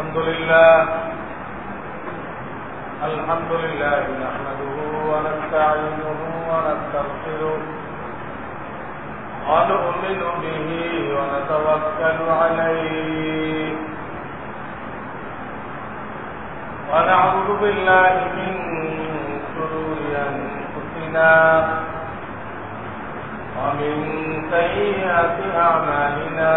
الحمد لله. الحمد لله نحمده ونستعينه ونستغفره. ونؤمن به ونتوكل عليه. ونعوذ بالله من شرور أنفسنا ومن سيئات أعمالنا.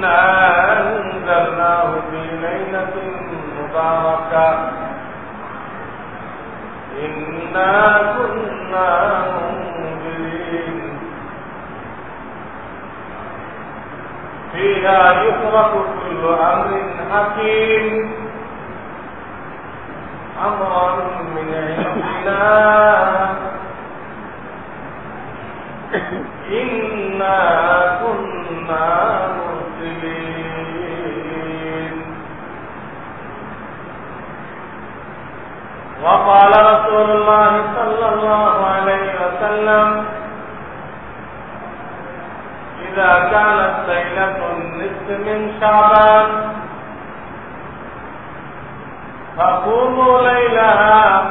إنا أنزلناه في ليلة مباركة. إنا كنا منذرين. فيها يفرق كل أمر حكيم. أمرا من عندنا. إنا كنا وقال رسول الله صلى الله عليه وسلم إذا كانت ليلة النصف من شعبان فقوموا ليلها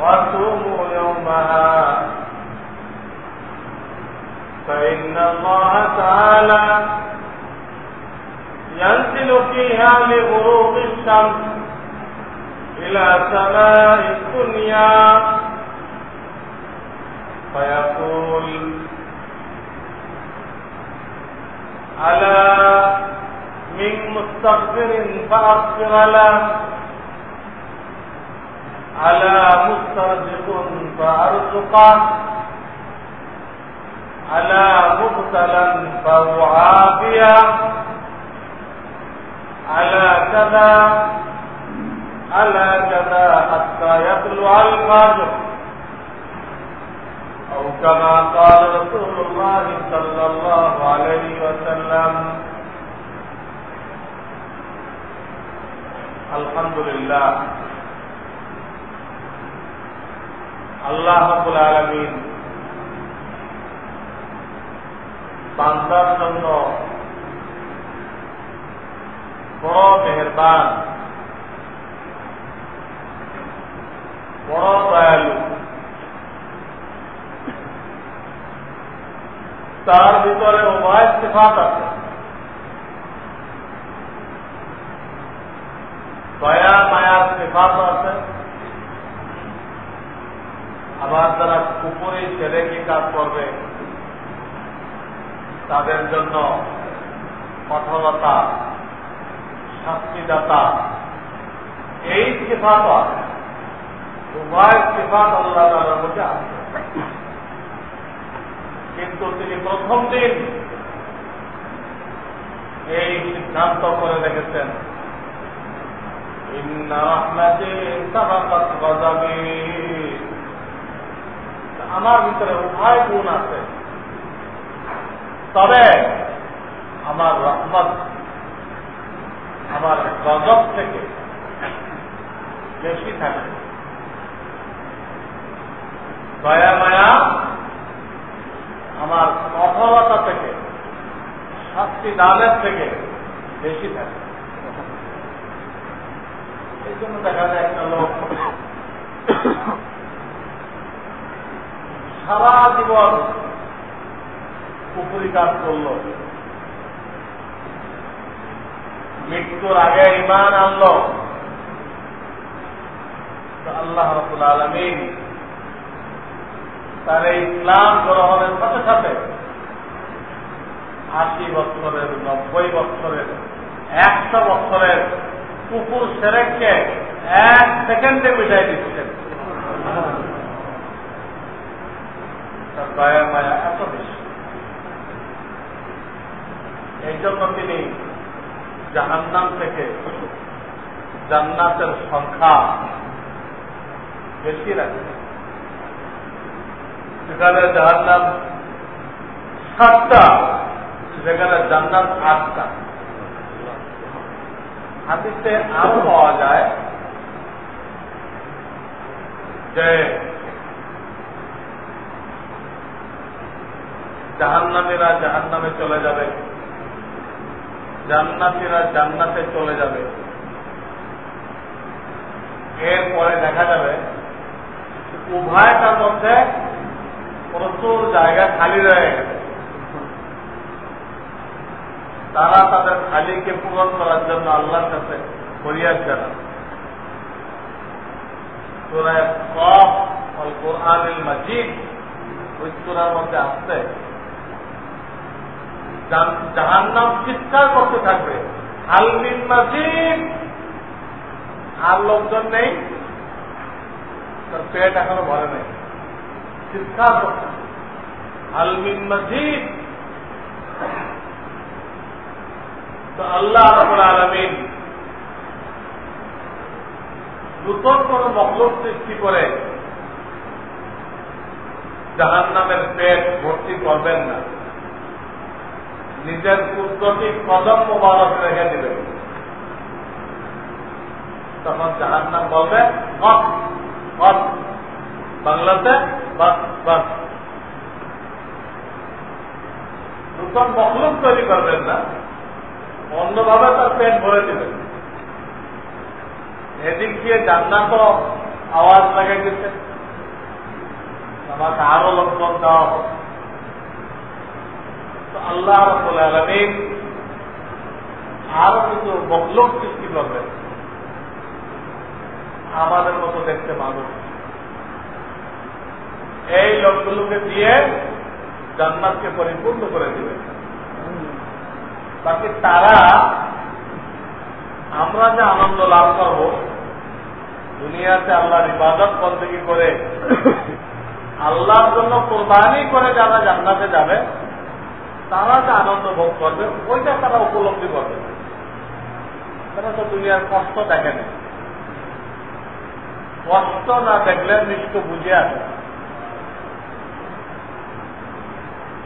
وصوموا يومها. فإن الله تعالى ينزل فيها لغروب الشمس إلى سماء الدنيا. فيقول ألا من مستغفر فأغفر له. على مسترزق فأرزقه. على مبتلا فأعافيه على كذا على كذا حتى يطلع الفجر أو كما قال رسول الله صلى الله عليه وسلم الحمد لله আল্লাহ রাব্বুল আলামিন বান্দার জন্য বড় মেহেরবান বড় দয়ালু তার ভিতরে উভয় সিফাত আছে। দয়া মায়ার সিফাত আছে। আবার যারা কুপুরি ছেলে কি কাজ করবে, তাদের জন্য কঠোরতা, শাস্তিদাতা, এই সিফাত আছে। উভয় সিফাত আল্লাহ তালার মধ্যে আছে। কিন্তু তিনি প্রথম দিন এই সিদ্ধান্ত করে আমার ভিতরে উভয় গুণ আছে। তবে আমার রহমত, আমার গজব থেকে বেশি থাকে। দয়া, মায়া, আমার কঠোরতা থেকে, শাস্তি দানের থেকে বেশি থাকে। এই জন্য দেখা যায় একটা লোক সারা জীবন পুকুরি কাজ করল। মৃত্যুর আগে ইমান আনল। আল্লাহ রবুল আলমিন তার এই ইসলাম গ্রহণের সাথে সাথে আশি বছরের, নব্বই বছরের, একশো বছরের কুকুর সেরেককে এক সেকেন্ডে মিটাই দিচ্ছেন। দয়া, মায়া এত বেশি। এই জন্য তিনি জাহান্নাম থেকে জান্নাতের সংখ্যা বেশি রাখেন। সেখানে জাহান্নাম সাতটা, সেখানে জান্নাত আটটা। হাতিতে আরও পাওয়া যায় যে জাহান্নামীরা জাহান্নামে চলে যাবে, জান্নাতিরা জান্নাতে চলে যাবে। এরপরে দেখা যাবে, উভয়টার মধ্যে প্রচুর জায়গা খালি রয়ে গেছে। তারা তাদের খালিকে পূরণ করার জন্য আল্লাহর কাছে ফরিয়াদ জানান করতে থাকবে। আর লোকজন নেই, তার পেট এখনও ভরে নেই। চিৎকার আলমিন মাজিদ। তো আল্লাহ রবুল আলমিন নূতন কোন মকলুক সৃষ্টি করে জাহান নামের পেট ভর্তি করবেন না। নিজের কুদ্রটি কদম মোবারক রেখে দিবেন। তখন জাহান নাম বলবে বাংলাতে বাস নূতন মখলুক তৈরি করবেন না। অন্যভাবে তার পেট ভরে দেবেন। এদিক দিয়ে জান্নাত আওয়াজ লাগাই দিচ্ছে। আমাকে আরও লোকজন দেওয়া হোক। তো আল্লাহ আলমিন আরও কিছু মকলোক সৃষ্টি করবেন। আমাদের মতো দেখতে মানুষ। এই লোকগুলোকে দিয়ে জান্নাতকে পরিপূর্ণ করে দিবেন বাকি তারা আমরা যে আনন্দ লাভ করব, দুনিয়াতে আল্লাহর ইবাদত বন্দী করে আল্লাহর জন্য কোরবানি করে যারা জান্নাতে যাবে, তারা যে আনন্দ ভোগ করবে, ওইটা তারা উপলব্ধি করবে। তারা তো দুনিয়ার কষ্ট দেখে নেই কষ্ট না দেখলে নিশ্চয় বুঝে আসে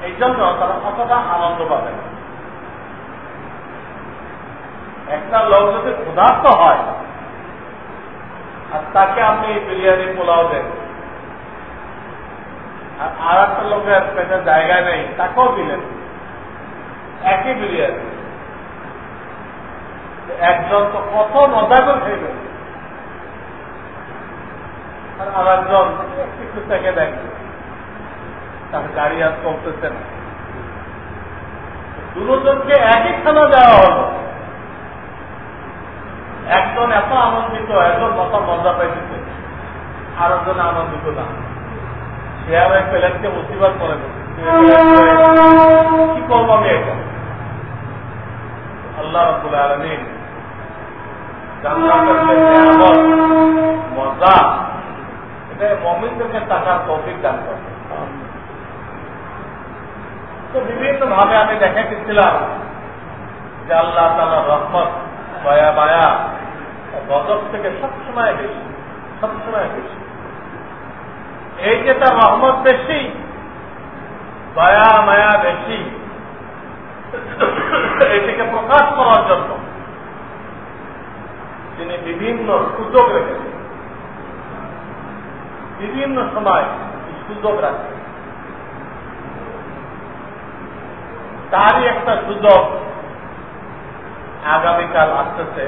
এই জন্য তারা কতটা আনন্দ পাবে একটা লোক যদি ক্ষুধার্ত হয়, আর তাকে আপনি বিরিয়ানি পোলাও দেন, আর আর একটা লোকের পেটে জায়গা নেই, তাকেও দিলেন। একই বিরিয়ানি। একজন তো কত মজা করে খেয়ে আর আর একজন একটু থেকে দেখবে তার গাড়ি আর চলতেছে না। দুজনকে একই খানা দেওয়া হলো। একজন এত আনন্দিত, একজন কত মজা পাইতেছে। আর একজন আনন্দিত না। সে আর এক প্লেটকে মুসিবাদ করে কি করব আমি এটা আল্লাহ রবুল আলমিন মজা এটা মমিনদেরকে টাকার তৌফিক দান করে। তো বিভিন্ন ভাবে আমি দেখাইতেছিলাম যে আল্লাহ তালা রহমত দয়া মায়া গজব থেকে সবসময় বেশি সবসময় বেশি। এই যে তার রহমত বেশি, দয়া মায়া বেশি, এটিকে প্রকাশ করার জন্য তিনি বিভিন্ন সুযোগ রেখেছেন। বিভিন্ন সময় সুযোগ রাখেন। তারই একটা সুযোগ। আগামীকাল আসতেছে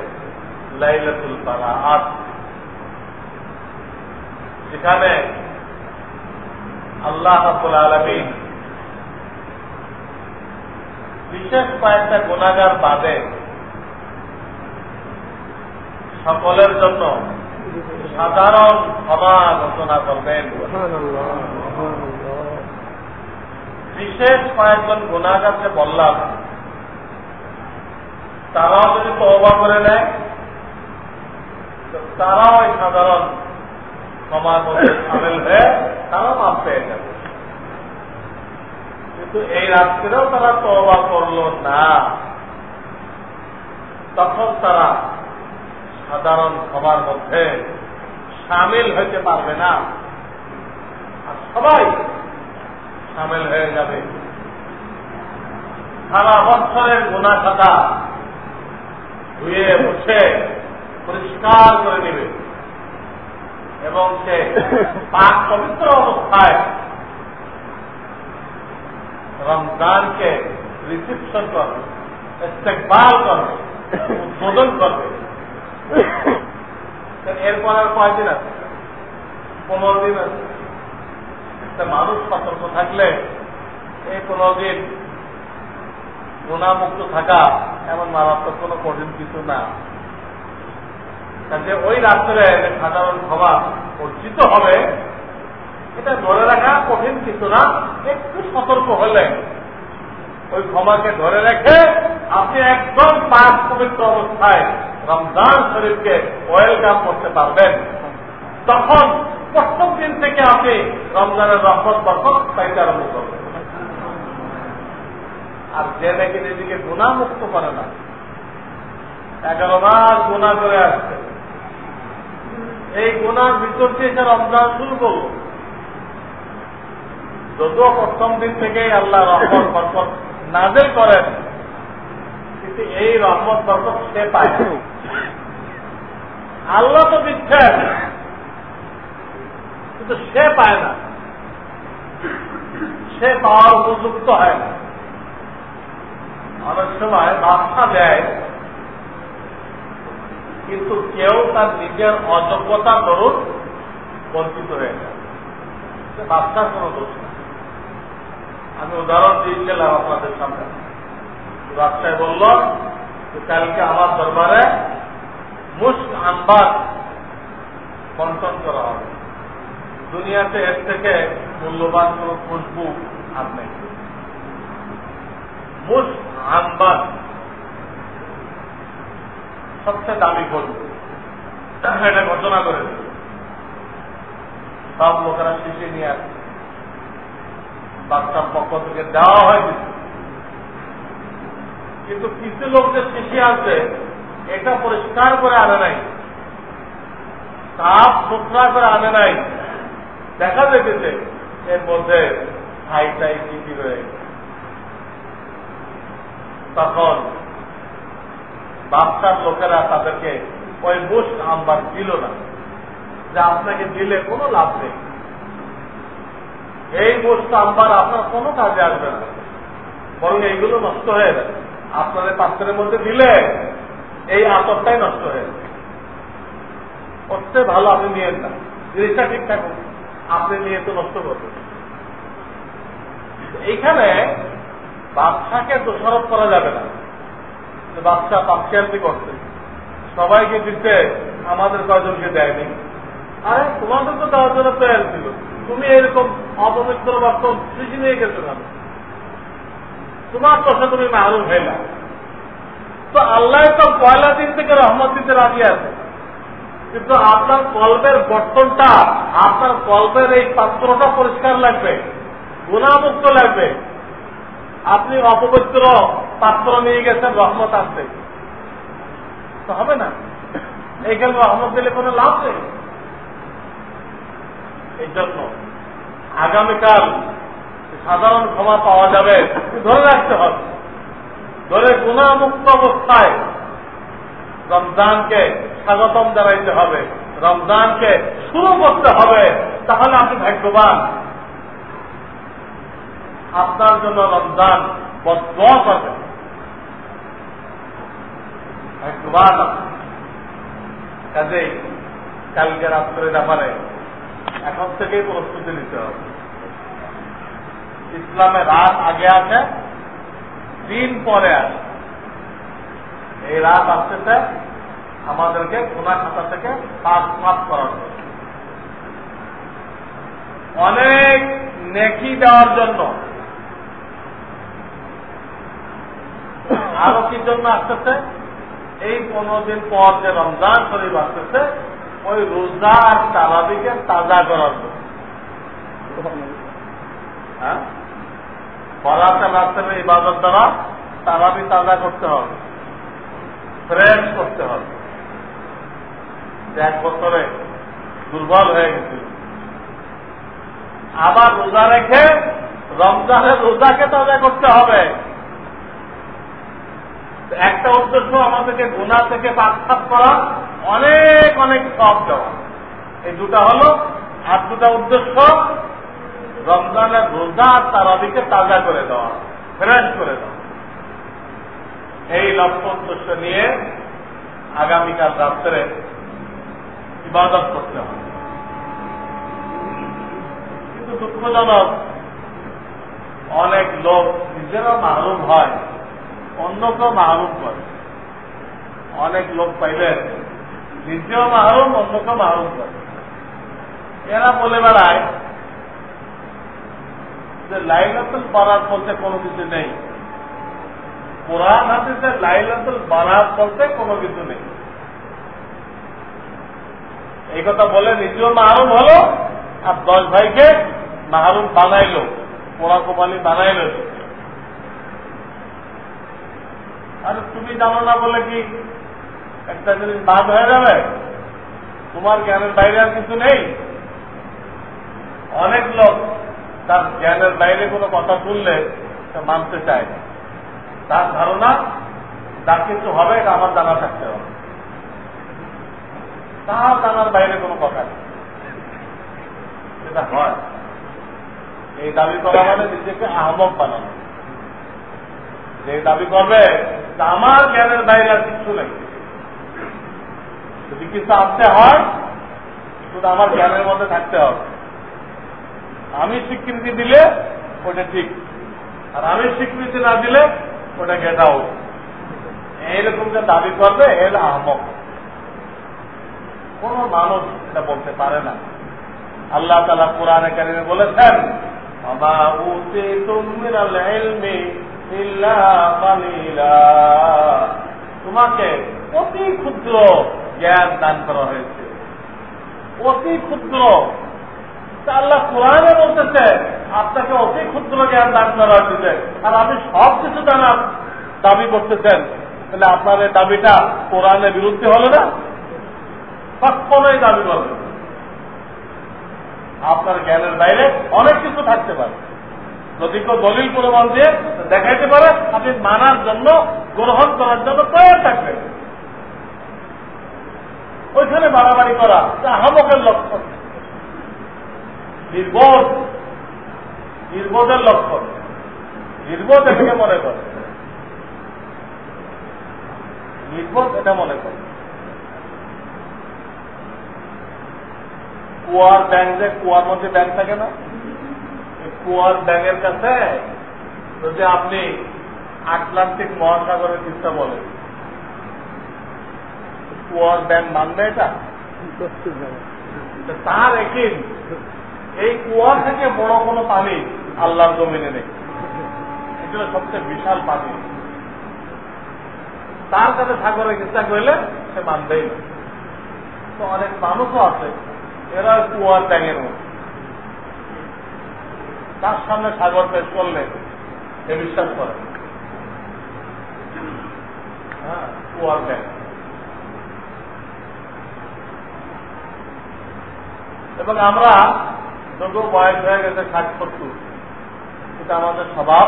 লাইলাতুল পারা আজ যেখানে আল্লাহ রাবুল আলমিন বিশেষ কয়েকটা গুণাগার বাদে সকলের জন্য সাধারণ ক্ষমা ঘোষণা করবেন। বিশেষ কয়েকজন গুণাগারকে বললাম, তারাও যদি তহবা করে নেয় তারাও এই সাধারণ মধ্যে সামিল হয়ে তারাও মাপ পেয়ে যাবে। কিন্তু এই রাত্রিরেও তারা তহবা করল না। তখন তারা সাধারণ ক্ষমার মধ্যে সামিল হইতে পারবে না। আর সবাই সামিল হয়ে যাবে। সারা বছরের গুণা খাতা ধুয়ে মুছে পরিষ্কার করে নেবে। এবং সে পাক পবিত্র অবস্থায় রমজানকে রিসিপশন করবে ইস্তেকবাল করবে, উদ্বোধন করবে। এরপর আর কয়দিন আছে? পনেরো দিন আছে। মানুষ সতর্ক থাকলে এই পনেরো দিন গুণামুক্ত থাকা এমন মারাত্মক কোনো কঠিন কিছু না। কাজে ওই রাত্রে সাধারণ ক্ষমা অর্জিত হবে, এটা ধরে রাখা কঠিন কিছু না, একটু সতর্ক হলে ওই ক্ষমাকে ধরে রেখে আপনি একদম পাঁচ পবিত্র অবস্থায় রমজান শরীফকে ওয়েলকাম করতে পারবেন। তখন প্রথম দিন থেকে আপনি রমজানের রহমত, বরকত পাইতে আরম্ভ করবেন। আর যে নাকি নিজেকে গুণামুক্ত করে না, এগারো মাস গুণা করে আসছে। এই গুণার ভিতর দিয়ে সে রমজান শুরু করল। যদিও প্রথম দিন থেকেই আল্লাহ রহমত, বরকত নাজেল করেন, কিন্তু এই রহমত, বরকত সে পায় আল্লাহ তো দিচ্ছেন কিন্তু সে পায় না। সে পাওয়ার উপযুক্ত হয় না। অনেক সময় বাচ্চা দেয়, কিন্তু কেউ তার নিজের অযোগ্যতা দরুন বঞ্চিত হয়ে যায়। বাচ্চার কোন দোষ না। আমি উদাহরণ দিয়েছিলাম আপনাদের সামনে। বাচ্চায় বলল যে, কালকে আমার দরবারে মুস্ক আনবার বন্টন করা হবে। দুনিয়াতে এর থেকে মূল্যবান কোন খুশবু আর নেই। মুস্ক আনবার সবচেয়ে দামি খুশবু। এটা ঘোষণা করে সব লোকেরা শিশে নিয়ে আসছে বাচ্চার পক্ষ থেকে দেওয়া হয় কিন্তু কিছু লোক যে শিশি আসবে এটা পরিষ্কার করে আনে নাই। সাফ সুতরা করে আনে নাই। দেখা দেখেছে। এর মধ্যে ছাইটাই চিঠি রয়ে তখন বাচ্চার লোকেরা তাদেরকে ওই মুস্ক আম্বার দিল না, যে আপনাকে দিলে কোনো লাভ নেই। এই মুস্ক আম্বার আপনার কোনো কাজে আসবে না। বরং এইগুলো নষ্ট হয়ে যাবে আপনাদের পাত্রের মধ্যে দিলে এই আতরটাই নষ্ট হয়ে যাবে করতে ভালো আপনি নিয়েন না। জিনিসটা ঠিকঠাক আপনি নিয়ে তো নষ্ট করবেন। এইখানে বাচ্চাকে দোষারোপ করা যাবে না। বাচ্চা পাখিয়ালটি করছে। সবাইকে দিতে আমাদের কয়জনকে দেয়নি। আরে, তোমাদের তো দেওয়ার জন্য তৈরি ছিল। তুমি এরকম অপবিত্র বাক্য সৃষ্টি নিয়ে গেছো কেন? তোমার কথা তুমি মাহরুম হয়ে না তো আল্লাহ তো পয়লা দিন থেকে রহমত দিতে রাজি আছে। কিন্তু আপনার কল্পের বর্তনটা, আপনার কল্পের এই পাত্রটা পরিষ্কার লাগবে, গুণামুক্ত লাগবে। আপনি অপবিত্র পাত্র নিয়ে গেছেন, রহমত আসতে তো হবে না? এইখানে রহমত দিলে কোনো লাভ নেই। এই জন্য আগামীকাল সাধারণ ক্ষমা পাওয়া যাবে। ধরে রাখতে হবে। ধরে গুণামুক্ত অবস্থায় রমজানকে স্বাগতম জানাইতে হবে, রমজানকে শুরু করতে হবে, তাহলে আপনি ভাগ্যবান। আপনার জন্য রমজান করবে ভাগ্যবান কাজেই কালকে রাত্রের ব্যাপারে এখন থেকেই প্রস্তুতি নিতে হবে। ইসলামে রাত আগে আছে, দিন পরে আছে। এই রাত আসতেছে আমাদেরকে গুণা খাতা থেকে পাপ মাফ করার জন্য। অনেক নেকি দেওয়ার জন্য। আরও কি জন্য আসতেছে? এই পনেরো দিন পর যে রমজান শরীফ আসতেছে, ওই রোজা আর তারাবিকে তাজা করার জন্য। হ্যাঁ? বলাতে রাত্রে ইবাদত দ্বারা তারাবি তাজা করতে হবে। ফ্রেশ করতে হবে। এক বছরে দুর্বল হয়ে গেছিল আবার রোজা রেখে রমজানের রোজাকে তাজা করতে হবে। একটা উদ্দেশ্য আমাদেরকে গুণা থেকে পাকসাপ করা, অনেক অনেক সব দেওয়া। এই দুটা হলো, আর দুটা উদ্দেশ্য, রমজানের রোজা আর তারাবিকে তাজা করে দেওয়া, ফ্রেশ করে দেওয়া। এই লক্ষ্য উদ্দেশ্য নিয়ে আগামীকাল রাত্রে ইবাদত করতে হবে। কিন্তু দুঃখজনক, অনেক লোক নিজেরা মাহরুম হয়, অন্যকেও মাহরুম করে। অনেক লোক পাইলে নিজেও মাহরুম, অন্যকেও মাহরুম করে। এরা বলে বেড়ায় যে লাইলাতুল বারাত বলতে কোনো কিছু নেই। কোরআন হাতিতে লাইলাতুল বারাত বলতে কোনো কিছু নেই। এই কথা বলে নিজেও মাহরুম হলো, আর দশ ভাইকে মাহরুম বানাইলো পোড়া কোপালি বানাইলো। আরে তুমি জানো না বলে কি একটা জিনিস বাদ হয়ে যাবে? তোমার জ্ঞানের বাইরে আর কিছু নেই? অনেক লোক তার জ্ঞানের বাইরে কোনো কথা শুনলে মানতে চায় তার ধারণা, তার কিছু হবে, এটা আমার জানা থাকতে হবে। তার জানার বাইরে কোনো কথা নেই। সেটা হয়, এই দাবি করা মানে নিজেকে আহমক বানানো। যে দাবি করবে আমার জ্ঞানের বাইরে আর কিছু নেই। যদি কিছু আসতে হয়, শুধু আমার জ্ঞানের মধ্যে থাকতে হবে। আমি স্বীকৃতি দিলে, ওটা ঠিক। আর আমি স্বীকৃতি না দিলে ওটা গেট আউট এইরকম যে দাবি করবে, এর আহমক। কোন মানুষ এটা বলতে পারে না। আল্লাহ তালা কোরআনে কারিমে বলেছেন তোমাকে অতি ক্ষুদ্র জ্ঞান দান করা হয়েছে। অতি ক্ষুদ্র তা আল্লাহ কোরআনে বলতেছে, আপনাকে অতি ক্ষুদ্র জ্ঞান দান করা হয়েছে আর আপনি সব কিছু জানার দাবি করতেছেন। তাহলে আপনার এই দাবিটা কোরআনের বিরুদ্ধে হলো না? কখনোই দাবি করবে আপনার জ্ঞানের বাইরে অনেক কিছু থাকতে পারে। যদি কেউ দলিল প্রমাণ দিয়ে দেখাইতে পারে আপনি মানার জন্য, গ্রহণ করার জন্য তৈরি থাকবেন ওইখানে বাড়াবাড়ি করা আহমকের লক্ষণ। নির্বোধ নির্বোধের লক্ষণ নির্বোধ এটাকে মনে করে। নির্বোধ এটা মনে করে। কুয়ার ব্যাংক যে কুয়ার মধ্যে ব্যাংক থাকে না? কুয়ার ব্যাংকের কাছে যদি আপনি আটলান্টিক মহাসাগরের চিন্তা বলেন কুয়ার ব্যাংক মানবে এটা? তার একই এই কুয়ার থেকে বড় কোনো পানি আল্লাহর জমিনে নেই। এটা সবচেয়ে বিশাল পানি। তার কাছে সাগরের চিন্তা করলে সে মানবেই না। তো অনেক মানুষও আছে, এরা কুয়ার ব্যাঙের মতো। তার সামনে সাগর পেশ করলে সে বিশ্বাস করে। হ্যাঁ কুয়ার ব্যাঙ এবং আমরা যত বয়স হয়ে গেছে ষাট সত্তর। কিন্তু আমাদের স্বভাব,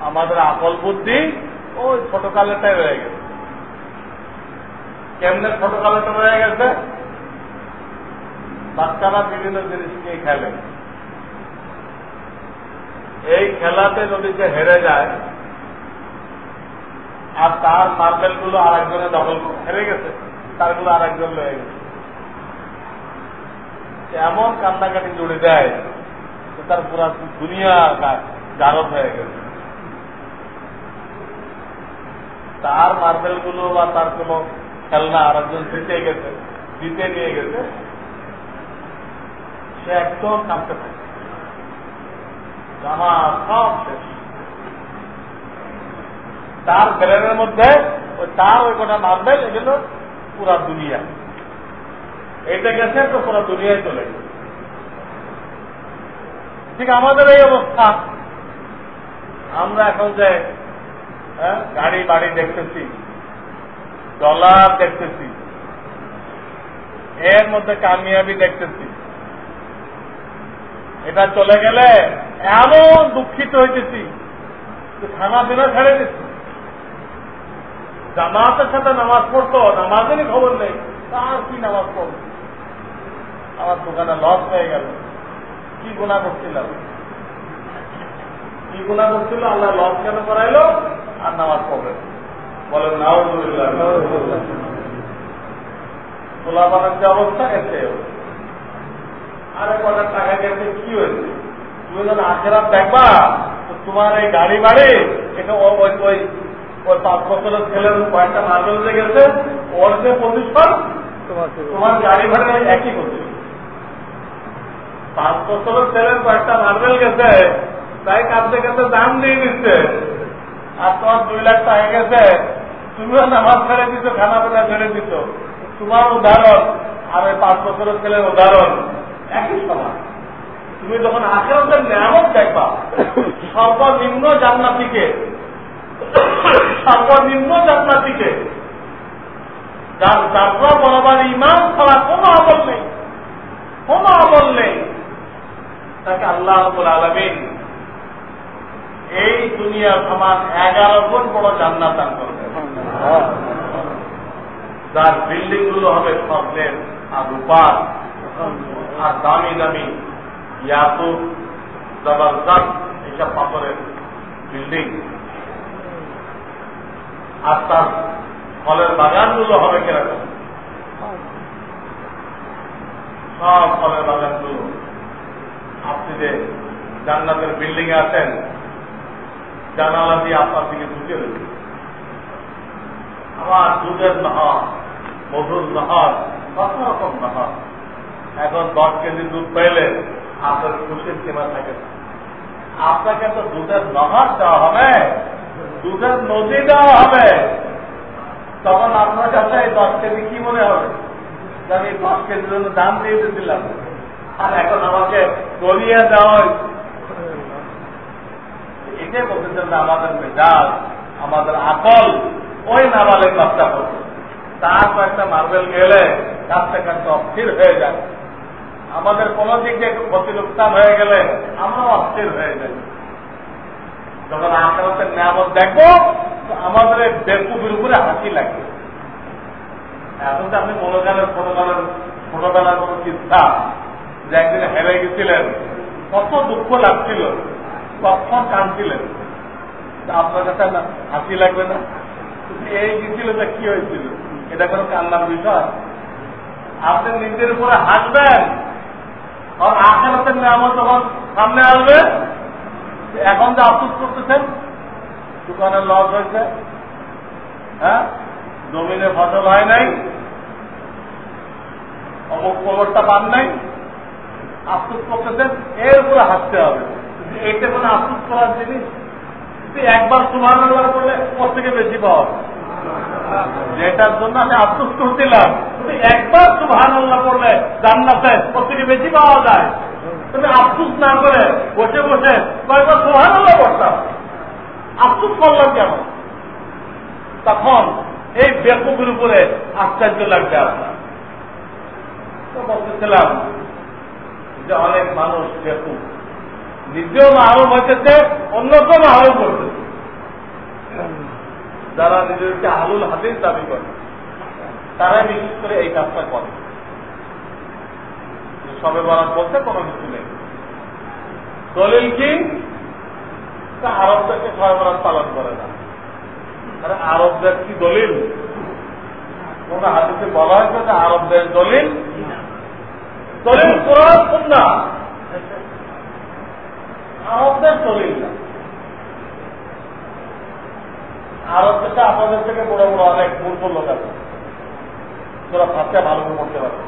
আমাদের আকল বুদ্ধি, ওই ছোটকালেটাই রয়ে গেছে। কেমনে ছোটকালেটা রয়ে গেছে? বাচ্চারা বিভিন্ন জিনিস নিয়ে খেলে। এই খেলাতে যদি সে হেরে যায়, আর তার মার্বেলগুলো আরেকজনে দখল হেরে গেছে, তারগুলো আরেকজন রয়ে গেছে। এমন কান্নাকাটি জুড়ে দেয় তার পুরা দুনিয়া গারদ হয়ে গেছে তার মার্বেলগুলো বা তার কোন খেলনা আর একজন জিতে গেছে, জিতে নিয়ে গেছে, সে একদম কাঁপতে থাকে। জামা সব তার ব্রেনের মধ্যে তার ওই কটা মার্বেল, এগুলো পুরা দুনিয়া। এটা গেছে তো পুরো দুনিয়ায় চলে গেছে। ঠিক আমাদের এই অবস্থা। আমরা এখন যে হ্যাঁ, গাড়ি বাড়ি দেখতেছি ডলার দেখতেছি এর মধ্যে কামিয়াবি দেখতেছি। এটা চলে গেলে এমন দুঃখিত হইতেছি খানা পিনা ছেড়ে দিচ্ছি। জামাতের সাথে নামাজ পড়তো নামাজেরই খবর নেই তার কি নামাজ পড়বে? আমার দোকানে লস হয়ে গেল। কি গুণা করছিলাম? কি গুণা করছিল? আল্লাহ লস কেন করাইলো? আর নামাজ পড়বে। বলেন খোলা বানার যে অবস্থা এসে আরে কটা টাকা গেছে কি হয়েছে? তুমি যখন আখেরাত দেখবা, তো তোমার এই গাড়ি বাড়ি, এটা ওই ওই ওই পাঁচ বছরের ছেলের কয়েকটা যে গেছে, ওর যে পজিশন তোমার গাড়ি ভাড়া একই করছে। পাঁচ বছরের ছেলের কয়েকটা মার্বেল গেছে, তাই কাঁদতে কাঁদতে দাম দিয়ে দিচ্ছে। আর তোমার দুই লাখ টাকা গেছে, তুমিও নামাজ ছেড়ে দিচ্ছ খানা পিনা ছেড়ে দিচ্ছ তোমার উদাহরণ, আর ওই পাঁচ বছরের ছেলের উদাহরণ, একই সমান। তুমি যখন আখেরাতের নিয়ামত দেখবা, সর্বনিম্ন জান্নাতিকে সর্বনিম্ন জান্নাতিকে, যার যাত্রা বরাবর ইমান ছাড়া কোনো আমল নেই। কোনো আমল নেই। তাকে আল্লাহ আলমিন এই দুনিয়ার সমান এগারো গুণ বড় জান্নাত দান করবে যার বিল্ডিংগুলো হবে স্বপ্নের আর রূপার আর দামি দামি ইয়াকুব, জবরদস্ত এইসব পাথরের বিল্ডিং আর তার ফলের বাগানগুলো হবে কীরকম? সব ফলের বাগানগুলো। আপনি যে জান্নাতের বিল্ডিং আছেন, জানালা দিয়ে আপনার দিকে ঢুকে রয়েছে আবার দুধের নহর, মধুর নহর, কত রকম নহর। এখন দশ কেজি দুধ পাইলে আপনার খুশির সীমা থাকে আপনাকে তো দুধের নহর দেওয়া হবে, দুধের নদী দেওয়া হবে। তখন আপনার কাছে এই দশ কেজি কি মনে হবে? আমি দশ কেজির জন্য দাম দিয়ে দিয়েছিলাম আর এখন আমাকে গড়িয়ে দেওয়া এটাই বলতেছেন যে আমাদের মেজাজ, আমাদের আকল, ওই নাবালের কাজটা করছে তার কয়েকটা মার্বেল গেলে কাজটা কাজটা অস্থির হয়ে যায়। আমাদের কোন দিক দিয়ে লোকসান হয়ে গেলে আমরাও অস্থির হয়ে যাই। যখন আখেরাতের নিয়ামত দেখব আমাদের বেকুবির উপরে হাসি লাগবে এখন তো আপনি মনে করেন ছোটবেলার ছোটবেলার কোন চিন্তা। যে একদিন হেরে গেছিলেন, কত দুঃখ লাগছিল কখন কাঁদছিলেন। আপনার কাছে হাসি লাগবে না? এই গেছিল তা কি হয়েছিল? এটা কোনো কান্নার বিষয়? আপনি নিজের উপরে হাসবেন, আর আখেরাতের নামও তখন সামনে আসবে, এখন যে আফসোস করতেছেন, দোকানের লস হয়েছে হ্যাঁ? জমিনে ফসল হয় নাই, অমুক খবরটা পান নাই আফসোস করতেছেন, এর উপরে হাসতে হবে। এটা কোনো আফসোস করার জিনিস একবার সুমান করলে ওর থেকে বেশি পাওয়া যেটার জন্য আমি আফসোস করছিলাম একবার সুভান আল্লাহ করলে জান্নাতে ওর থেকে বেশি পাওয়া যায় তুমি আফসুস না করে বসে বসে কয়েকবার সুভান আল্লাহ করতাম আফসুস করলাম কেন? তখন এই বেকুবের উপরে আশ্চর্য লাগবে আপনার। বলতেছিলাম যে অনেক মানুষ বেকুব। নিজেও মাহরুম হইতেছে, অন্যকেও মাহরুম করতেছে। যারা নিজেদেরকে আলুল হাদিস দাবি করে, তারাই বিশেষ করে এই কাজটা করে। সবে বরাত বলতে কোনো কিছু নেই। দলিল কি? আরবদেরকে সবে বরাত পালন করে না। আরে আরবদের কি দলিল? কোন হাদিসে বলা হয়েছে যে আরবদের দলিল? দলিল কোরআন না আরবদের দলিল না। আরব দেশে আপনাদের থেকে বড় বড় অনেক মূর্খ লোক আছে। তোরা ভাবতে ভালো করে করতে পারে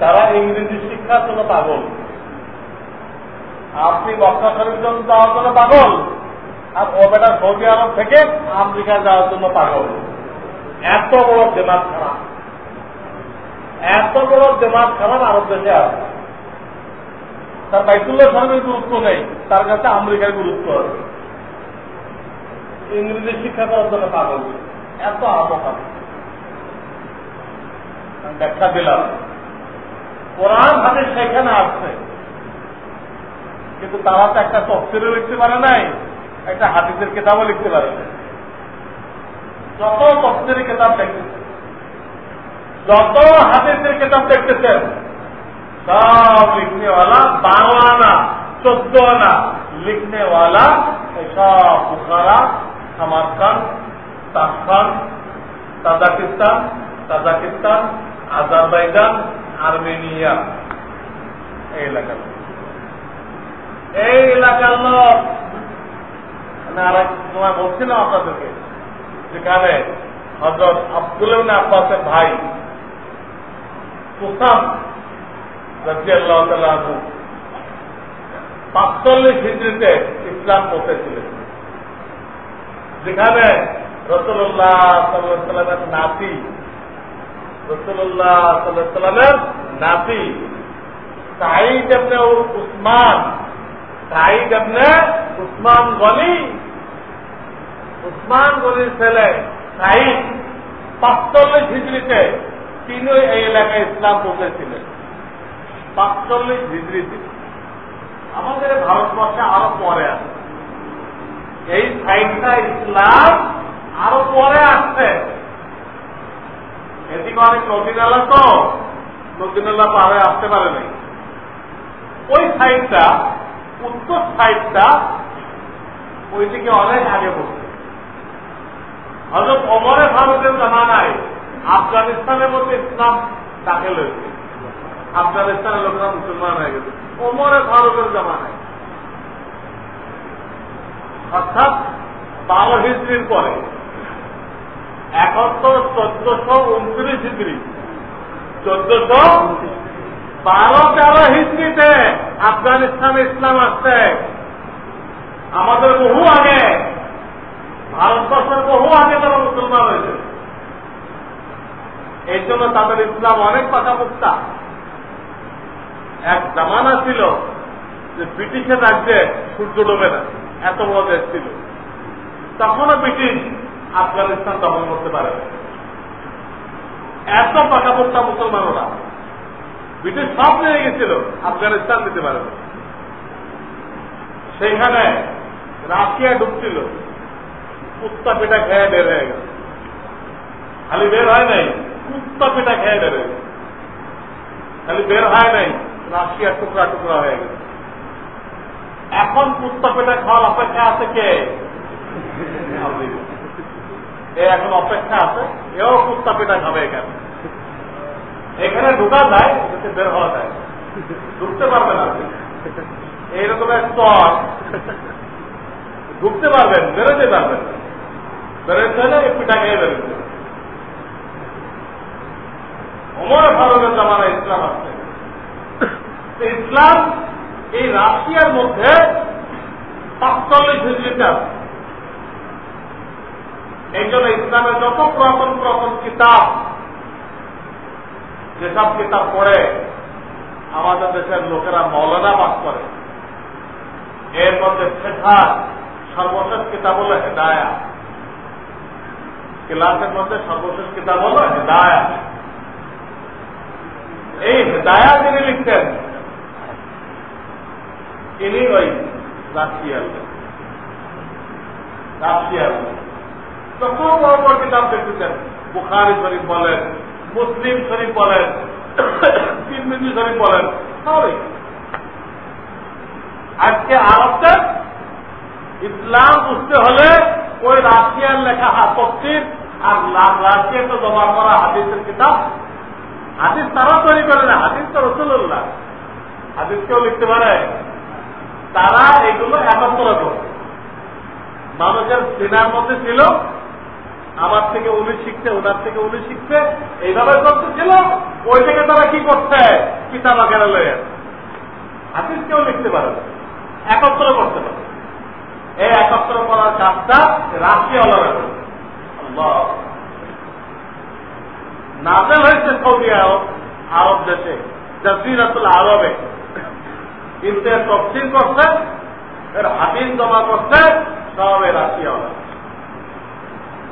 তারা ইংরেজি শিক্ষার জন্য পাগল। আপনি মক্কা শরীফ জন্য যাওয়ার জন্য পাগল। আর ও বেটা সৌদি আরব থেকে আমেরিকা যাওয়ার জন্য পাগল। এত বড় দেমাগ খারাপ। এত বড় দেমাগ খারাপ আরব দেশে আছে তার বাইতুল্লাহ সাহেবের গুরুত্ব নেই, তার কাছে আমেরিকার গুরুত্ব আছে। ইংরেজি শিক্ষা করার জন্য পাগল। এত আবহাওয়া ব্যাখ্যা দিলাম। কোরআন হাতে সেখানে আসছে কিন্তু তারা তো একটা তফসিরও লিখতে পারে নাই, একটা হাদিসের কেতাবও লিখতে পারে না যত তফসির কেতাব দেখতেছে যত হাদিসের কেতাব দেখতেছেন, সব লিখনেওয়ালা বারো আনা, চোদ্দ আনা লিখনেওয়ালা সব বুখারা সামারখান তাফখান তাজাকিস্তান তাজাকিস্তান, আজারবাইজান, আর্মেনিয়া, এই এলাকার এই এলাকার লোক আর সময় বলছিলাম আপনাদেরকে, যেখানে হজরত আব্দুল আব্বাসের ভাই সুসাম রাজি আল্লাহ তালু পাঁচচল্লিশ হিজড়িতে ইসলাম পৌঁছেছিলেন। যেখানে রসুল্লাহ সাল্লামের নাতি রসুল্লাহ সাল্লামের নাতি সাইদ এমনি উসমান সাইদ এমনি উসমান গলি উসমান গলির ছেলে সাইদ পাঁচচল্লিশ হিজড়িতে তিনি এই এলাকায় ইসলাম পৌঁছেছিলেন। পাঁচচল্লিশ হিজড়িতে আমাদের ভারতবর্ষে আরও পরে আছে। এই সাইডটা ইসলাম আরও পরে আসছে। এদিকে অনেক নদী নালা তো নদী নালা পার আসতে পারে নাই। ওই সাইডটা উত্তর সাইডটা ওইদিকে অনেক আগে বসছে হজরত অমরে ভারতের জামানায় আফগানিস্তানের মধ্যে ইসলাম দাখিল হয়েছে। আফগানিস্তানের লোকরা মুসলমান হয়ে গেছে। ওমরে ভারতের জামানায়। অর্থাৎ বারো হিজড়ির পরে তো চোদ্দশো উনত্রিশ হিজড়ি চোদ্দশো বারো, তেরো হিজড়িতে আফগানিস্তানে ইসলাম আসছে। আমাদের বহু আগে, ভারতবর্ষের বহু আগে তারা মুসলমান হয়েছে। এই জন্য তাদের ইসলাম অনেক পাকা মুক্তা এক জামানা ছিল যে ব্রিটিশের রাজ্যে সূর্য ডোবে না, এত বড় দেশ ছিল। তখনও ব্রিটিশ আফগানিস্তান দখল করতে পারে এত পাকাপোক্তা মুসলমান ওরা ব্রিটিশ সব নিয়ে গেছিল, আফগানিস্তান দিতে পারে সেইখানে রাশিয়া ঢুকছিল, কুত্তা পেটা খেয়ে বের হয়ে গেল। খালি বের হয় নাই। কুত্তা পেটা খেয়ে বের খালি বের হয় নাই রাশিয়া টুকরা টুকরা হয়ে গেছে। এখন কুত্তা পেটা খাওয়ার অপেক্ষা আছে কে? এ এখন অপেক্ষা আছে, এও কুত্তা পেটা খাবে এখানে এখানে ঢুকা যায় বের হওয়া যায়। ঢুকতে পারবে না। এইরকম স্তর। ঢুকতে পারবেন, বেরোতে পারবেন। বেরোতে হলে পিঠা খেয়ে বেরোতে অমর ভারতের জামানা ইসলাম আছে। ইসলাম এই রাশিয়ার মধ্যে পাঁচচল্লিশ হিজড়িতে এই জন্য ইসলামের যত পুরাতন পুরাতন কিতাব, যেসব কিতাব পড়ে, আমাদের দেশের লোকেরা মৌলানা বাস করে। এর মধ্যে শেখার সর্বশেষ কিতাব হল হেদায়া ক্লাসের মধ্যে সর্বশেষ কিতাব হল হেদায়া এই হেদায়া যিনি লিখতেন ইনি ওই রাশিয়ার রাশিয়ার যত বড় বড় কিতাব দেখতেছেন, বুখারি শরীফ বলেন, মুসলিম শরীফ বলেন শরীফ বলেন, সবই। আজকে আরবদের ইসলাম বুঝতে হলে ওই রাশিয়ার লেখা তফসির আর রাশিয়াতে জমা করা হাদিসের কিতাব হাদিস তারা তৈরি করে না, হাদিস তো রসুল্লাহ হাদিস কেউ লিখতে পারে। তারা এগুলো একত্র করে মানুষের সিনার মধ্যে ছিল, আমার থেকে উনি শিখছে, ওনার থেকে উনি শিখছে, এইভাবে করতে ছিল, ওই থেকে তারা কি করছে? কিতাব আকারে লয়ে হাদিস কেউ লিখতে পারে। একত্র করতে পারে। এই একত্র করার কাজটা রাশি আল্লাহ। নাজেল হয়েছে সৌদি আরব আরব দেশে জাজিরাতুল আরবে। কিন্তু এর তফসিল করছে, এর হাদিস জমা করছে, সব এ রাশিয়া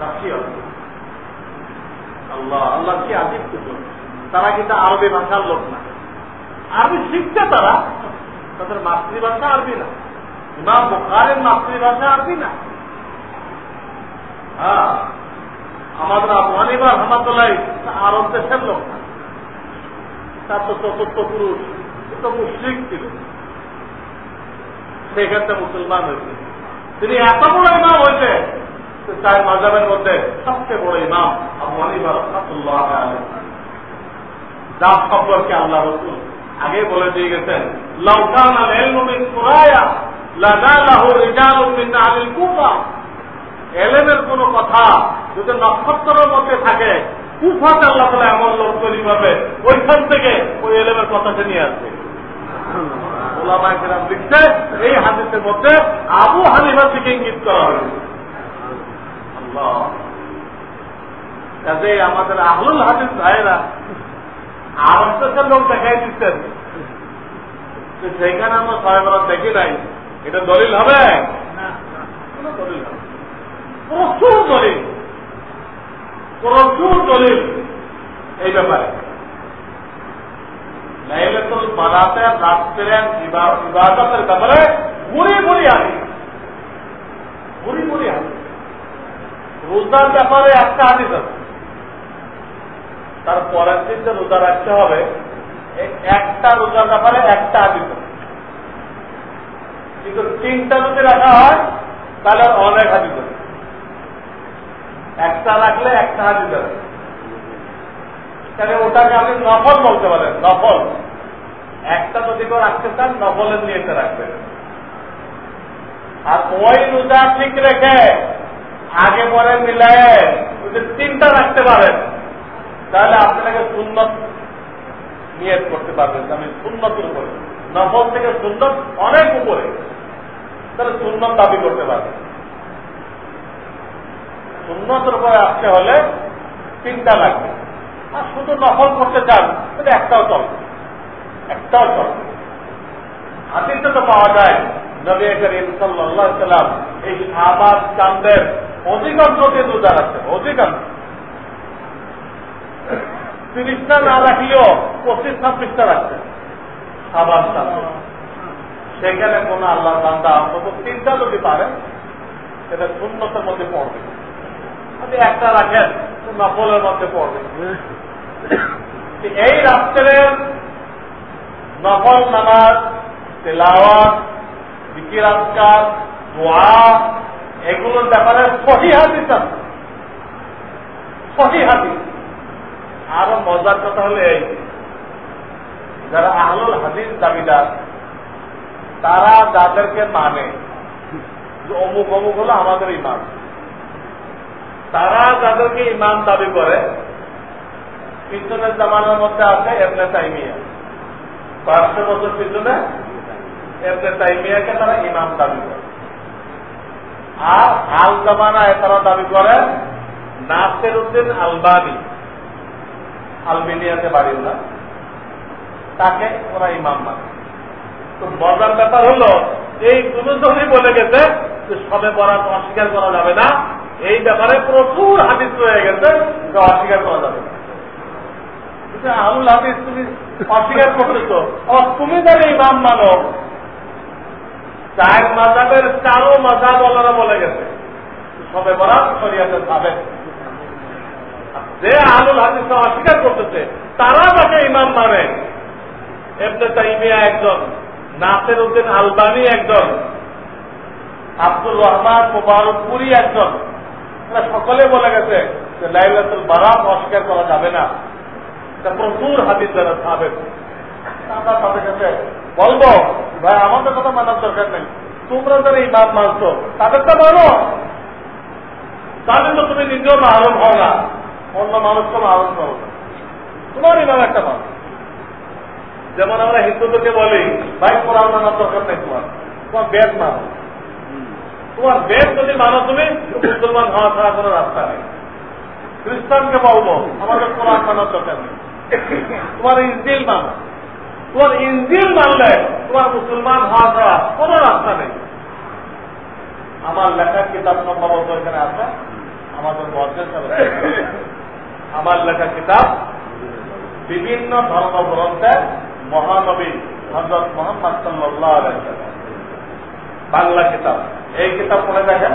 রাশিয়া আল্লাহ আল্লাহ কি আজিব কিছু তারা কিন্তু আরবি ভাষার লোক না। আরবি শিখছে তারা, তাদের মাতৃভাষা আরবি না। ইমাম বোখারের মাতৃভাষা আরবি না। হ্যাঁ। আমাদের আবু রহমাতুল্লাহ আরব দেশের লোক। তার তো চতুর্থ পুরুষ তো মুসলিম ছিল। সেক্ষেত্রে মুসলমান হয়েছে। তিনি এত বড় ইমাম হয়েছে তার মাজাবের মধ্যে সবচেয়ে বড় ইমাম আবু হানিফা রহমাতুল্লাহ সম্পর্কে আল্লাহ রসুল আগে বলে দিয়ে গেছেন লৌকান আল এলমিন সুরায়া লাগালাহু রিজালুম মিন আহলিল কুফা। এলেমের কোন কথা যদি নক্ষত্রের মধ্যে থাকে কুফাতে আল্লাহ তালা এমন লোক তৈরি করবে, ওইখান থেকে ওই এলেমের কথাটা নিয়ে আসবে। এই হাদিসের মধ্যে আবু হানিফা থেকে ইঙ্গিত করা কাজে আমাদের আহলুল হাদিস ভাইয়েরা আরব দেশের লোক দেখাই দিচ্ছেন। সেইখানে আমরা বরাত দেখি নাই। এটা দলিল হবে? দলিল হবে। প্রচুর দলিল। প্রচুর দলিল এই ব্যাপারে। লাইলাতুল বারাতে রাত্রের ইবা- ইবাদতের ব্যাপারে বুড়ি বুড়ি আনি বুড়ি বুড়ি আনি রোজার ব্যাপারে একটা হাদিস আছে। তার পরের দিন যে রোজা রাখতে হবে একটা রোজার ব্যাপারে একটা হাদিস কিন্তু তিনটা যদি রাখা হয়, তাহলে অনেক হাদিস আছে। একটা রাখলে একটা হাদিস আছে তাহলে ওটাকে আপনি নফল বলতে পারেন, নফল। একটা যদি কেউ রাখতে চান, নফলের নিয়েতে রাখবেন। আর ওই রোজা ঠিক রেখে আগে পরে মিলায় যদি তিনটা রাখতে পারেন, তাহলে আপনাকে সুন্নত নিয়ত করতে পারবেন আমি সুন্নতের উপরে। নফল থেকে সুন্নত অনেক উপরে। তাহলে সুন্নত দাবি করতে পারবেন সুন্নতের উপরে আসতে হলে তিনটা লাগবে। আর শুধু নকল করতে চান, তাহলে একটাও চলবে একটাও চলবে হাতিতে তো পাওয়া যায়, নবী করিম সাল্লাহ সাল্লাম এই সাহাবাদ চান্দের অধিকাংশ দিয়ে রোজা রাখছেন অধিকাংশ। তিরিশটা না রাখলেও পঁচিশ, ছাব্বিশটা রাখছে চান্দ সেখানে কোন আল্লাহ বান্দা অন্তত তিনটা যদি পারে সেটা শূন্যতার মধ্যে পড়বে। যদি একটা রাখেন নকলের মধ্যে পড়বে। এই রাত্রের নকল নামাজ, তেলাওয়াত বিকির আজকার, দোয়া, এগুলোর ব্যাপারে সহি হাদিস আছে। সহি হাদিস। আরও মজার কথা হলে এই যারা আহলুল হাদিস দাবিদার, তারা যাদেরকে মানে অমুক অমুক হলো আমাদের ইমান তারা যাদেরকে ইমান দাবি করে। পিছনের জামানার মধ্যে আছে এমনে তাইমিয়া। পাঁচশো বছর পিছনে এমনে তাইমিয়াকে তারা ইমাম দাবি করে। আর হাল জামানায় তারা দাবি করে নাসের উদ্দিন আলবানি। আলবেনিয়াতে বাড়িন্দা তাকে ওরা ইমাম মানে। তো মজার ব্যাপার হলো, এই দুজনই বলে গেছে যে সবে বরাত অস্বীকার করা যাবে না। এই ব্যাপারে প্রচুর হাদিস রয়ে গেছে অস্বীকার করা যাবে আহুল হাদিস তুমি অস্বীকার করতেছো। তুমি যারা ইমাম মানো। চার মাজাবের চারো মাজাব বলে গেছে। সবে বরাত শরিয়াতে যাবে। যে আলুল অস্বীকার করতেছে, তারা তাকে ইমাম মানে। এমনি তাইমিয়া একজন নাসের উদ্দিন আলবানি একজন আব্দুল রহমান মুবারকপুরি একজন। এরা সকলে বলে গেছে যে লাইলাতুল বারাত অস্বীকার করা যাবে না। প্রচুর হাদিস যারা সাবেক। আমরা তাদের কাছে বলব ভাই, আমাদের কথা মানার দরকার নেই। তোমরা যারা ইমাম মানছো, তাদেরটা মানো। তাহলে তো তুমি নিজেও মাহরম হও না। অন্য মানুষকে মাহরম করো না। তোমার ইমাম একটা মানুষ যেমন আমরা হিন্দুদেরকে বলি, ভাই, কোরআন মানার দরকার নেই তোমার। তোমার বেদ মানো। তোমার বেদ যদি মানো তুমি মুসলমান হওয়া ছাড়া কোনো রাস্তা নেই। খ্রিস্টানকে বলব আমাদের কোরআন মানার দরকার নেই। তোমার ইঞ্জিল মানো। তোমার ইঞ্জিল মানলে তোমার মুসলমান হওয়া ছাড়া কোনো রাস্তা নেই। আমার লেখার কিতাব সম্ভবত এখানে আছে, আমাদের মর্যাদ আমার লেখা কিতাব বিভিন্ন ধর্মগ্রন্থের মহানবী হজরত মোহাম্মদ সাল্লাহ বাংলা কিতাব। এই কিতাব পড়ে দেখেন?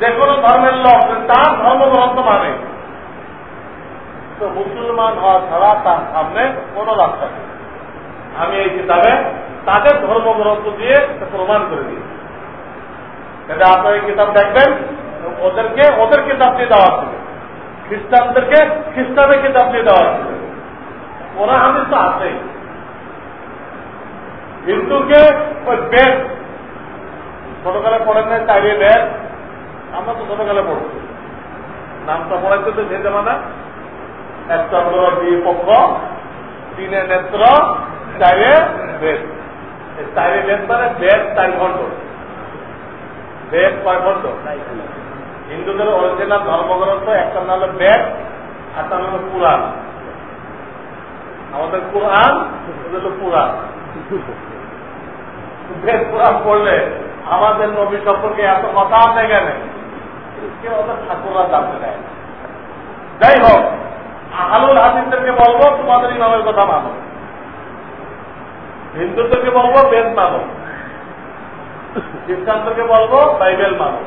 যে কোনো ধর্মের লোক তার ধর্মগ্রন্থ মানে। তো মুসলমান হওয়া ছাড়া তার সামনে কোন রাস্তা নেই। আমি এই কিতাবে তাদের ধর্মগ্রন্থ দিয়ে প্রমাণ করে দিই এটা আপনার এই কিতাব দেখবেন, ওদেরকে, ওদের কিতাব দিয়ে দেওয়া ছিল খ্রিস্টানদেরকে খ্রিস্টানের কিতাব দিয়ে দেওয়া ছিল ওরা হাদিস তো আছেই। হিন্দুকে ওই বেদ ছোটকালে পড়েন নাই চাইলে বেদ আমরা তো ছোটকালে পড়ছি। নামটা পড়াইতে তো যে জামানা? এক চন্দ্র দুই পক্ষ তিনে নেত্র চাইলে বেদ। চাইলে বেদ মানে বেদ চার খণ্ড। বেদ কয় খণ্ড? হিন্দুদের অরিজিনাল ধর্মগ্রন্থ, একটা নাম হলো বেদ, আর তার হলো পুরাণ আমাদের কোরআন হলো পুরাণ বেদ পুরাণ পড়লে আমাদের নবী সম্পর্কে এত কথা আছে ওদের ঠাকুররা জানতে দেয় যাই হোক আলুল হাদিসদেরকে বলব, তোমাদের ইমামের কথা মানো। হিন্দুদেরকে বলব, বেদ মানো। খ্রিস্টানদেরকে বলব, বাইবেল মানো।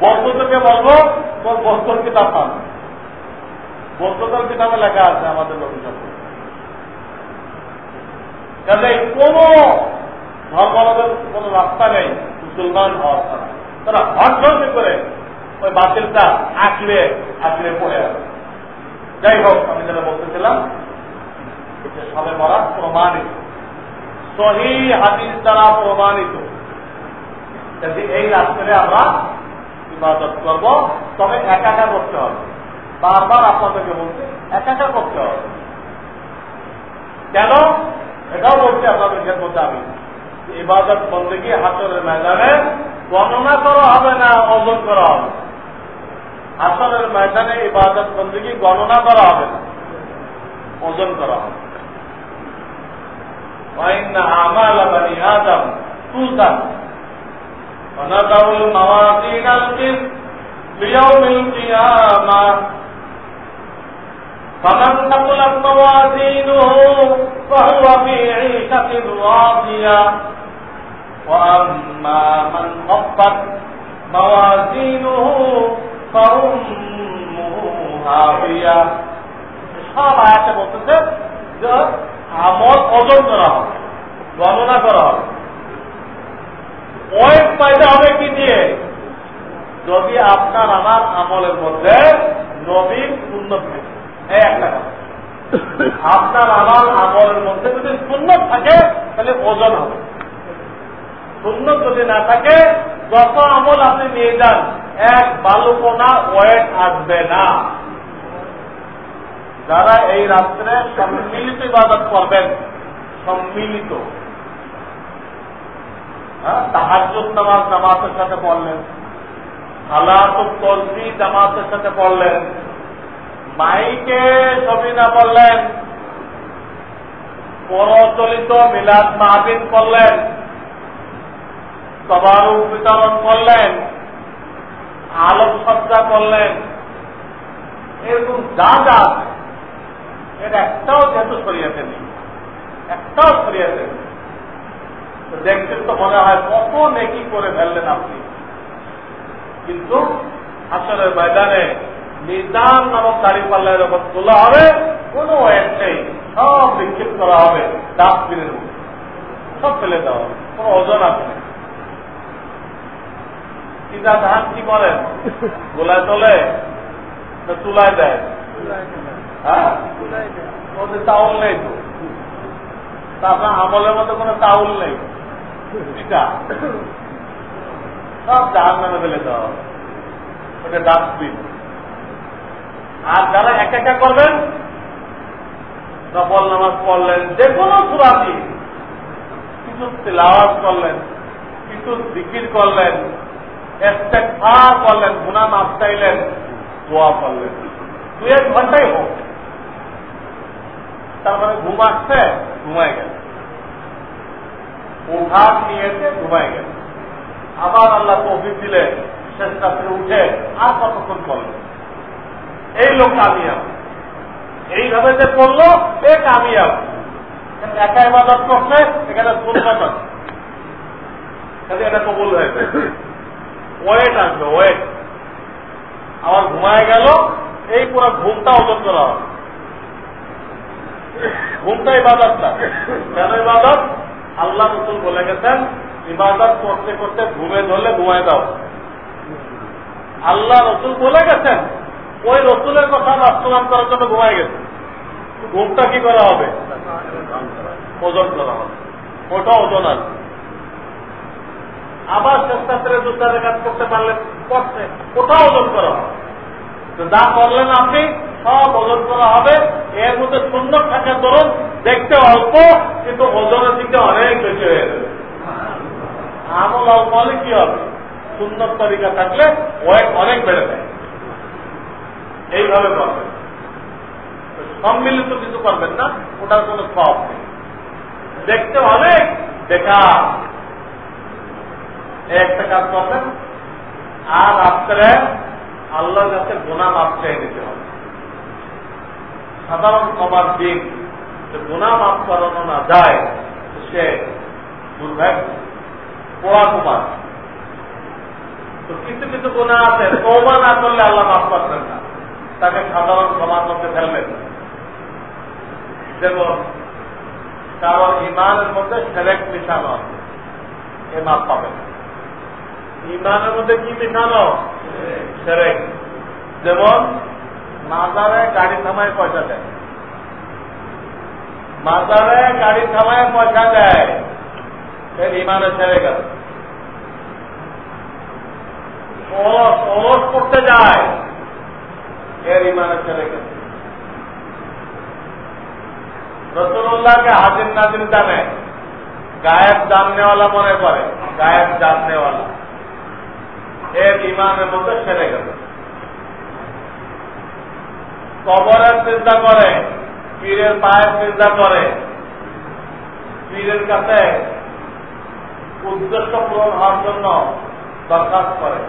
বৌদ্ধদেরকে বলব তোর বৌদ্ধর কিতাব মানো। বৌদ্ধদের কিতাবে লেখা আছে আমাদের নবী সম্পর্কে। কাজে কোন ধর্মাবলের কোন রাস্তা নেই, মুসলমান হওয়ার ছাড়া তারা হট করে ওই বাতিলটা আঁকড়ে আঁকড়ে পড়ে আছে। যাই হোক, আমি যেটা বলতেছিলাম যে সবে মরা প্রমাণিত। সহি হাদিস দ্বারা প্রমাণিত। যদি এই রাত্রে আমরা ইবাদত করব, তবে একাকা করতে হবে। বারবার আপনাদেরকে বলতে একাকা করতে হবে। কেন? এটাও বলছি আপনাদের ক্ষেত্রে আমি ইবাদত বলতে গিয়ে হাসরের ময়দানে গণনা করা হবে না ওজন করা হবে হাসরের ময়দানে ইবাদত বন্দী গণনা করা হবে না ওজন করা হবে আমাল বানি আদম তুলতান ونضع الموازين القسط ليوم القيامة فمن ثقلت موازينه فهو في عيشة راضية وأما من خفت موازينه فأمه هاوية সব আয়াতে বলতেছে যে আমল ওজন করা হবে গণনা করা হবে ওয়েট পাইতে হবে কি দিয়ে যদি আপনার আমার আমলের মধ্যে নবীন উন্নত থাকে এই আপনার আমার আমলের মধ্যে যদি সুন্নত থাকে, তাহলে ওজন হবে। সুন্নত যদি না থাকে, যত আমল আপনি নিয়ে যান, এক বালুকোনা ওয়েট আসবে না। যারা এই রাত্রে সম্মিলিত ইবাদত করবেন, সম্মিলিত। তাহাজুদ নামাজ জামাতের সাথে পড়লেন। আলাতুল তসবি জামাতের সাথে পড়লেন। মাইকে ছবি না পড়লেন প্রচলিত মিলাদ মাহবিন করলেন, সবারু বিতরণ করলেন, আলোকসজ্জা করলেন। এরকম যা যা এর একটাও যেহেতু সরিয়াতে নেই একটাও সরিয়াতে নেই দেখছেন তো মনে হয় কত নেকি করে ফেললেন আপনি। কিন্তু আসলে ময়দানে নিজাম নামক পাল্লায় যখন তোলা হবে, কোন সব বিক্ষেপ করা হবে ডাস্টবিনের মধ্যে। সব ফেলে দেওয়া কোন ওজন আছে সিধা ধান কি করেন গোলায় তোলে তুলায় দেয়? হ্যাঁ? ওদের চাউল নেই তো। তারপর আমলের মতো কোনো তাউল নেই। পিঠা। সব জাহান নামে ফেলে দেওয়া হবে। ওটা ডাস্টবিন। আর যারা এক একা করবেন, নফল নামাজ পড়লেন যে কোনো সুরাতি, কিছু তেলাওয়াজ করলেন, কিছু জিকির করলেন করলেন গুনা মাপ চাইলেন, দোয়া করলেন। দু এক ঘন্টাই হোক। তারপরে ঘুম আসছে, ঘুমায় গেল উঠার নিয়েছে, ঘুমায় গেল আবার আল্লাহ তফিক দিলে শেষ রাত্রে উঠে আর কতক্ষণ করলেন? এই লোক কামিয়াব। এইভাবে যে করল সে কামিয়াব। একা ইবাদত করছে, এখানে সুন্নত আছে এটা কবুল হয়েছে ওয়েট আসবে, ওয়েট। আবার ঘুমায় গেল, এই পুরো ঘুমটা ওজন করা হবে। ঘুমটা ইবাদত না। কেন ইবাদত? আল্লাহ রসুল বলে গেছেন, ইবাদত করতে করতে ঘুমে ধরলে ঘুমায় দাও আল্লাহ রসুল বলে গেছেন ওই রসুলের কথা বাস্তবায়ন করার জন্য ঘুমাই গেছে। ঘুমটা কি করা হবে? ওজন করা হবে। ওটা ওজন আছে আবার শেষরাত্রে দুটারে কাজ করতে পারলে করছে ওটা ওজন করা হবে। যা করলেন আপনি, সব ওজন করা হবে। এর মধ্যে সুন্দর থাকার ধরুন, দেখতে অল্প, কিন্তু ওজনের দিকে অনেক বেশি হয়ে যাবে। আমল অল্প হলে কি হবে? সুন্দর তরিকা থাকলে অনেক বেড়ে যায়। এইভাবে করবেন সম্মিলিত কিছু করবেন না, ওটার কোনো সব নেই। দেখতে অনেক দেখা একটা কাজ করবেন, আর রাত্রে আল্লাহর কাছে গোনা মাপ চেয়ে নিতে হবে। সাধারণ সবার দিন যে গোনা মাপ করানো না যায় সে দুর্ভাগ্য। পোড়া কুমার। তো কিছু কিছু গোনা আছে তৌবা না করলে আল্লাহ মাফ করবেন না। তাকে সাধারণ সমাজ মধ্যে ফেলবেন যেমন কারণ ইমানের মধ্যে সেলেক্ট মিশানো আছে, এ মাপ পাবেন ইমানের মধ্যে কি মিশানো? সেরেক যেমন, মাজারে গাড়ি থামায় পয়সা দেয়। মাজারে গাড়ি থামায় পয়সা দেয়, এর ইমানের সেরেক আছে ওরস করতে যায়। এর ইমানের সেরেক আছে রসুল্লাহকে হাজির নাজির জানে, গায়েব জাননেওয়ালা মনে করে, গায়েব জাননেওয়ালা এর ইমানের মধ্যে সেরে গেল কবরের চিন্তা করে, পীরের পায়ের চিন্তা করে, পীরের কাছে উদ্দেশ্য পূরণ হওয়ার জন্য দরখাস্ত করে।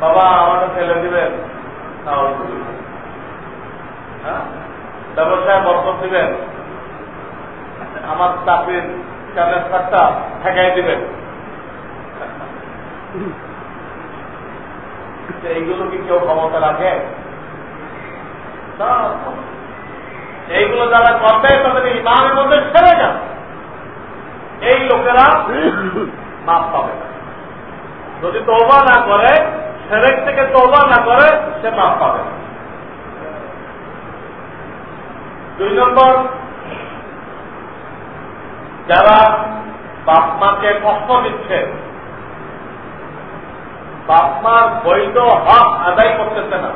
বাবা, আমাকে ফেলে দিবেন? হ্যাঁ? ব্যবসায় দিবেন। আমার চাকরির ক্যালেন্ডারটা ঠেকাই দিবেন। এইগুলো কি কেউ ক্ষমতা রাখে? এইগুলো যারা করবে, তাদের ইমানের মধ্যে ছেড়ে যান এই লোকেরা মাপ পাবে যদি তৌবা না করে সেরেক থেকে তৌবা না করে সে মাপ পাবে। দুই নম্বর, যারা বাপ মাকে কষ্ট দিচ্ছে, বাপ মার বৈধ হক আদায় করতেছে না,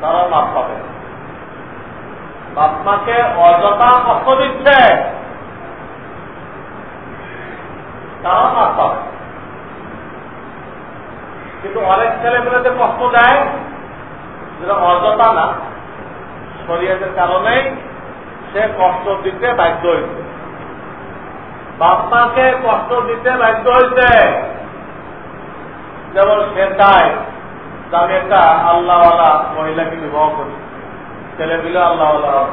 তারা মাপ পাবে। বাপ মাকে অযথা কষ্ট দিচ্ছে, তারা মাপ পাবে। কিন্তু অনেক ছেলেমেয়েতে কষ্ট দেয় যেটা অযথা না, শরীয়তের কারণেই সে কষ্ট দিতে বাধ্য হয়েছে। বাপ মাকে কষ্ট দিতে বাধ্য হয়েছে। যেমন সে চায় আমি একটা আল্লাহওয়ালা মহিলাকে বিবাহ করি ছেলে মিলে আল্লাহওয়ালা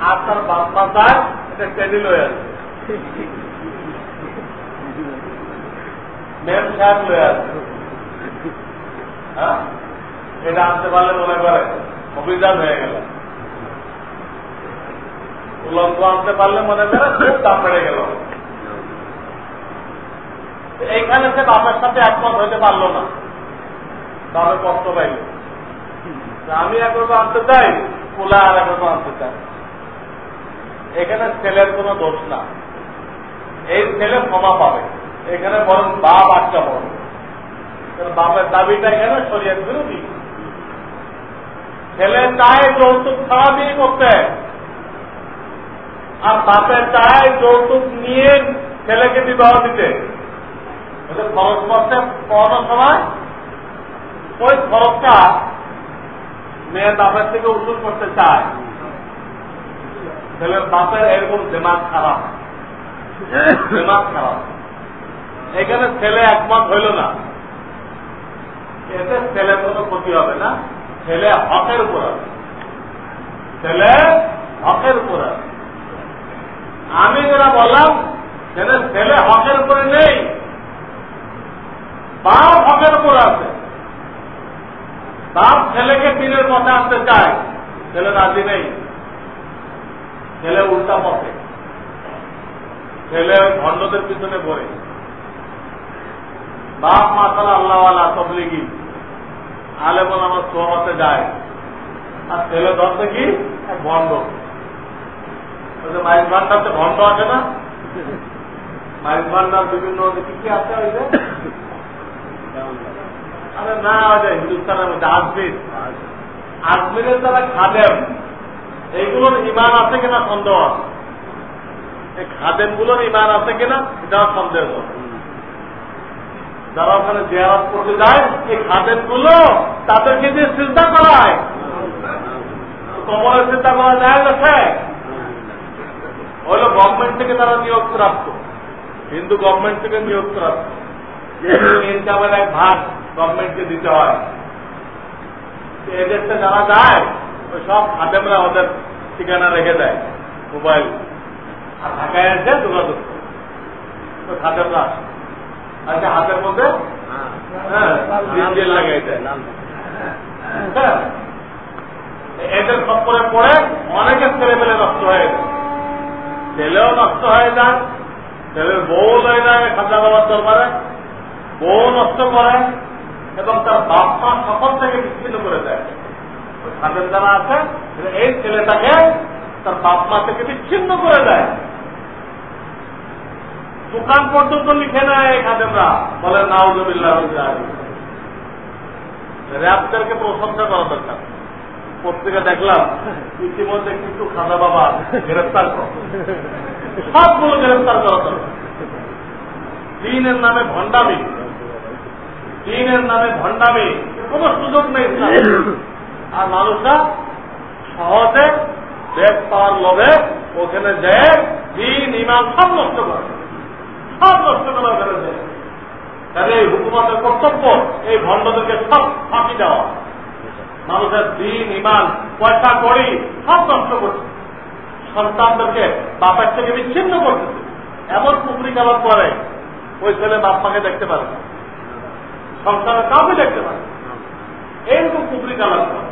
আর তার বাপ মা চায় এটা টেবিল হয়ে আছে মেম সাহেব এটা আনতে পারলে মনে করে অভিযান হয়ে গেল। আনতে পারলে মনে করে, খুব দাম বেড়ে গেল। এইখানে সে বাপের সাথে একমত হইতে পারল না। তাহলে কষ্ট পাইল। আমি একবার আনতে চাই, পোলা আর একবার আনতে চাই। এখানে ছেলের কোনো দোষ না। এই ছেলে ক্ষমা পাবে। এখানে বরং বাপ আটকা পড়বে বাপের দাবিটা এখানে শরীয়ত বিরোধী। ছেলে চায় যৌতুক ছাড়া বিয়ে করতে। আর বাপের চায় যৌতুক নিয়ে ছেলেকে বিবাহ দিতে। খরচ করতে পড়ানোর সময় ওই খরচটা মেয়ের বাপের থেকে উসুল করতে চায়। ছেলের বাপের এরকম দিমাগ খারাপ। দিমাগ খারাপ। এখানে ছেলে একমত হইল না। এতে ছেলে কোনো ক্ষতি হবে না। ছেলে হকের উপর আছে ছেলে হকের উপর আছে আমি যেটা বললাম ছেলে ছেলে হকের উপরে নেই, বাপ হকের উপর আছে। বাপ ছেলেকে দিনের পথে আনতে চায়, ছেলে রাজি নেই। ছেলে উল্টা পথে। ছেলে ভণ্ডদের পিছনে পড়ে বাপ মাসালা আল্লাহওয়ালা তবলিগি আলেমন আমার সোহমতে যায়। আর ছেলে ধরতে কি? ভণ্ড। মাইস ভান্ডারতে ভণ্ড আছে না? মাইস ভান্ডার বিভিন্ন কি কি আছে ওই যে? আরে না, ওই যে হিন্দুস্তানের মধ্যে আজমির। আজমিরের যারা খাদেম, এইগুলোর ইমান আছে কিনা সন্দেহ আছে? এই খাদেমগুলোর ইমান আছে কিনা? এটা সন্দেহ যারা ওখানে জেয়ারাত করতে যায়, এই খাদেমগুলো তাদেরকে দিয়ে চিন্তা করায়। কমলের চিন্তা করা যায় গেছে হলো গভর্নমেন্ট থেকে তারা নিয়োগ প্রাপ্ত হিন্দু গভর্নমেন্ট থেকে নিয়োগ প্রাপ্ত ইনকামের এক ভাগ গভর্নমেন্টকে দিতে হয়। এদেরটা যারা যায়, ওই সব খাদেমরা ওদের ঠিকানা রেখে দেয়, মোবাইল। আর ঢাকায় এসে যোগাযোগ করে। ওই খাদেমরা আসে। আচ্ছা হাতের মধ্যে? হ্যাঁ লাগাই দেয় এদের খপ্পরে পড়ে অনেকের ছেলে পেলে নষ্ট হয়ে যায়। ছেলেও নষ্ট হয়ে যায় ছেলের বউ হয়ে যায় খাজা বাবার দরবারে। বউ নষ্ট করে এবং তার বাপ মা সকল থেকে বিচ্ছিন্ন করে দেয়। খাদের যারা আছে এই ছেলেটাকে তার বাপ মা থেকে বিচ্ছিন্ন করে দেয়। দোকান পর্যন্ত লিখে নেয় এই খাদেমরা। বলে, নাউজবিল্লাহ র্যাপদেরকে প্রশংসা করা দরকার। পত্রিকা দেখলাম, ইতিমধ্যে কিন্তু খাদা বাবা গ্রেফতার কর। সবগুলো গ্রেফতার করা দরকার। দিনের নামে ভণ্ডামি। দিনের নামে ভণ্ডামি। কোন সুযোগ নেই আর মানুষরা সহজে দেশ পাওয়ার লোভে ওখানে যে দিন, ইমান সব নষ্ট করে। সব নষ্ট করে যায় তাহলে এই হুকুমতের কর্তব্য, এই ভণ্ডদেরকে সব ফাঁকি দেওয়া। মানুষের দিন ইমান পয়সা করি সব নষ্ট করছে। সন্তানদেরকে বাপের থেকে বিচ্ছিন্ন করতেছে। এমন পুকুরি কালার করে ওই ছেলে বাপ মাকে দেখতে পারে না। সংসারে কাউকে দেখতে পারে এইরকম পুকুরি কালার করে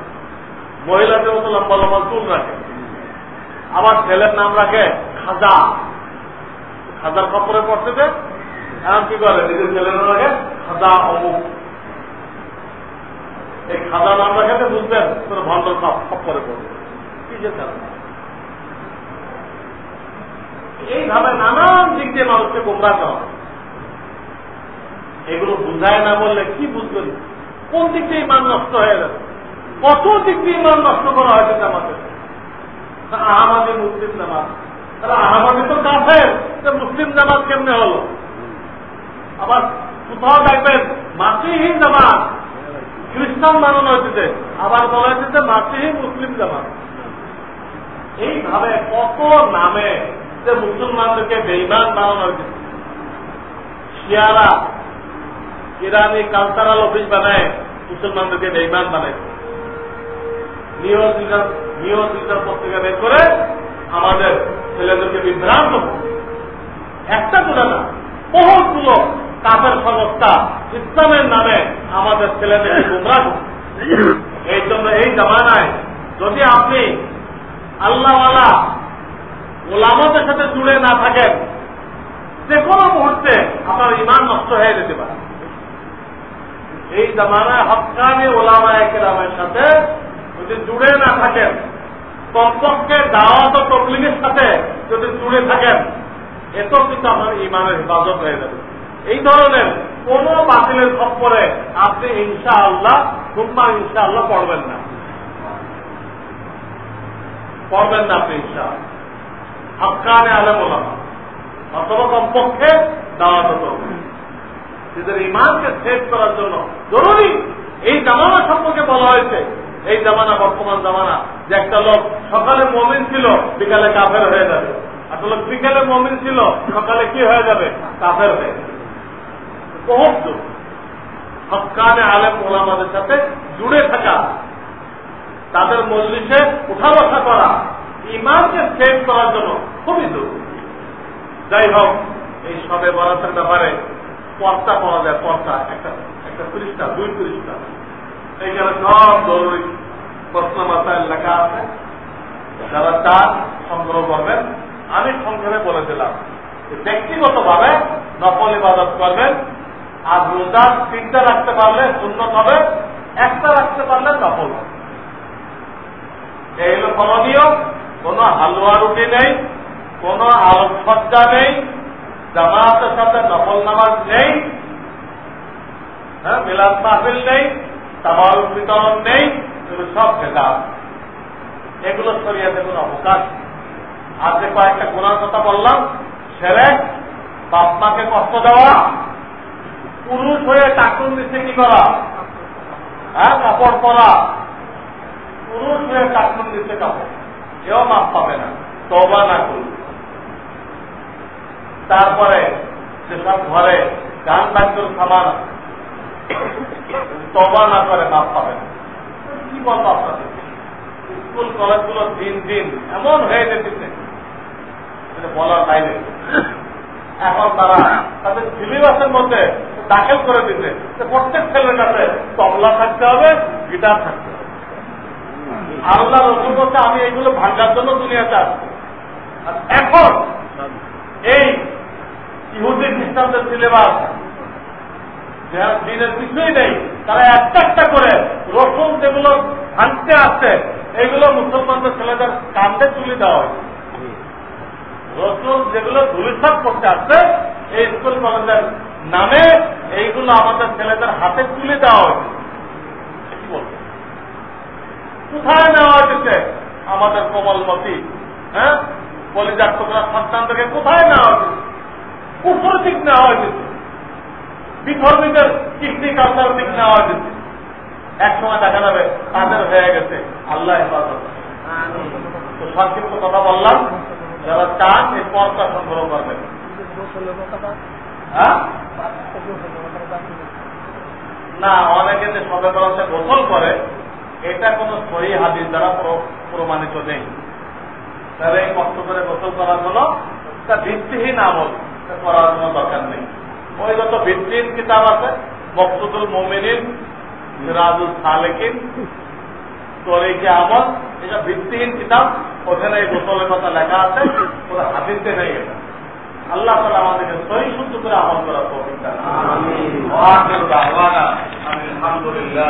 মহিলাদের মতো লম্বা লম্বা চুল রাখে। আবার ছেলের নাম রাখে খাজা। খাজার খপরে পড়তেছে এখন কি করে নিজের নাম রাখে খাজা অমুক। এই খাজা নাম রাখাতে বুঝবেন, তোর ভণ্ডর খপরে পড়বে কি যে এইভাবে নানান দিক দিয়ে মানুষকে গোমরা করা এগুলো বুঝায় না বললে কি বুঝবেন? কোন দিক দিয়ে ইমান নষ্ট হয়ে যাবে কত দিক দিয়ে ইমান নষ্ট করা হয়েছে আমাদের আহমাদি মুসলিম জামাত। তাহলে আহমাদি তো কাফের। মুসলিম জামাত কেমনে হলো? আবার কোথাও দেখবেন মাতৃহীন জামাত। খ্রিস্টান বানানো হয়েছে আবার বলা হয়েছে মাতৃহীন মুসলিম জামাত। এইভাবে কত নামে যে মুসলমানদেরকে বেইমান বানানো হয়েছে শিয়ারা, ইরানি কালচারাল অফিস বানায়, মুসলমানদেরকে বেইমান বানায়। নিউজ নিউজ পত্রিকা বের করে আমাদের ছেলেদেরকে বিভ্রান্ত একটা করে না বহুগুলো কাপের সংস্থা, ইসলামের নামে আমাদের ছেলেদেরকে গুমরা এই জন্য এই জামানায় যদি আপনি আল্লাহওয়ালা ওলামতের সাথে জুড়ে না থাকেন যে কোনো মুহূর্তে আপনার ইমান নষ্ট হয়ে যেতে পারে। এই জামানায় হকানি ওলামা একরামের সাথে যদি জুড়ে না থাকেন, কমপক্ষে দাওয়াত ও তবলিগের সাথে যদি জুড়ে থাকেন এতেও কিন্তু আপনার ইমানের হেফাজত হয়ে যাবে। এই ধরনের কোন বাতিলের খপ্পরে আপনি ইনশা আল্লাহ হুম্মা ইনশা আল্লাহ পড়বেন না। পড়বেন না আপনি ইনশা হকানে আলম ওলামা, অথবা কমপক্ষে দাওয়াত করবেন। নিজের ইমানকে সেভ করার জন্য জরুরি। এই জামানা সম্পর্কে বলা হয়েছে, এই জামানা বর্তমান জামানা, যে একটা লোক সকালে মমিন ছিল, বিকালে কাফের হয়ে যাবে। একটা বিকেলে মমিন ছিল, সকালে কি হয়ে যাবে? কাফের হয়ে যাবে। বহুত হকানে আলেম ওলামাদের সাথে জুড়ে থাকা। তাদের মজলিসে উঠা বসা করা ইমানকে সেভ করার জন্য খুবই জরুরি যাই হোক, এই সবে বরাতের ব্যাপারে পর্দা পাওয়া যায়, পর্দা। একটা একটা পৃষ্ঠা, দুই পৃষ্ঠা। এইখানে সব জরুরি। প্রশ্ন মাথায় লেখা আছে। যারা চান, সংগ্রহ করবেন। আমি সংগ্রহে বলে দিলাম ব্যক্তিগত ভাবে নকল ইবাদত করবেন, আর রোজা তিনটা রাখতে পারলে শূন্য হবে, একটা রাখতে পারলে নকল হবে। এই হল করণীয়। কোন হালুয়া রুটি নেই, কোন আলোকসজ্জা নেই, জামাতের সাথে নকল নামাজ নেই হ্যাঁ মিলাদ মাহফিল নেই তামাল বিতরণ নেই সব ভেদা এগুলো শরীয়তে কোনো অবকাশ। আর যে কয়েকটা গুণার কথা বললাম, সেরে বাপ মাকে কষ্ট দেওয়া, পুরুষ হয়ে টাকুন দিচ্ছে কি করা? হ্যাঁ কাপড় পরা। পুরুষ হয়ে টাকুন দিচ্ছে কাপড়। কেউ মাপ পাবে না। তবা না করুন। তারপরে যেসব ঘরে গান বাদ্যর সামান তবা না করে মাপ পাবে না। কি বলব আপনাদের? স্কুল কলেজগুলো দিন দিন এমন হয়ে যেতেছে বলার বাইরে এখন তারা তাদের সিলেবাসের মধ্যে দাখিল করে দিতে প্রত্যেক ছেলের কাছে তবলা থাকতে হবে, গিটার থাকতে হবে। আল্লাহ রসুল বলতে আমি এইগুলো ভাঙ্গার জন্য দুনিয়াতে আসছি এখন এই ইহুদি খ্রিস্টানদের সিলেবাস দিনের কিছুই নেই, তারা একটা একটা করে রসুন যেগুলো ভাঙতে আসছে এগুলো মুসলমানদের ছেলেদের কান্দে তুলে দেওয়া হয়। রসুন যেগুলো ধুলিসাপ করতে আসছে, এই স্কুল কলেজের নামে এইগুলো আমাদের ছেলেদের হাতে তুলে দেওয়া হয়েছে। কোথায় নেওয়া হয়েছে আমাদের কোমলমতি হ্যাঁ? কলিজার টুকরা সন্তানদেরকে কোথায় নেওয়া হয়েছে? কুফর দিক নেওয়া হয়েছে। বিধর্মীদের কৃষ্টি কালচার দিক নেওয়া হয়েছে। এক সময় দেখা যাবে তাদের হয়ে গেছে। আল্লাহ সংক্ষিপ্ত কথা বললাম। যারা চান, এই পথটা সংগ্রহ করবেন। না, অনেকে যে বরাতে গোসল করে, এটা কোন সহি হাদিস দ্বারা প্রমাণিত নেই। তাহলে এই কষ্ট করে গোসল করা হলো তা ভিত্তিহীন আমল করার কোনো দরকার নেই। ওই যত ভিত্তিহীন কিতাব আছে, মকসুদুল মোমিনিন, সিরাজুল সালেকিন তরিকে আমল, এটা ভিত্তিহীন কিতাব, ওখানে এই গোসলের কথা লেখা আছে ওরা হাদিসে নেই এটা। আল্লাহ তালা আমাদেরকে সহি শুদ্ধ করে আমল করার তো আলহামদুলিল্লাহ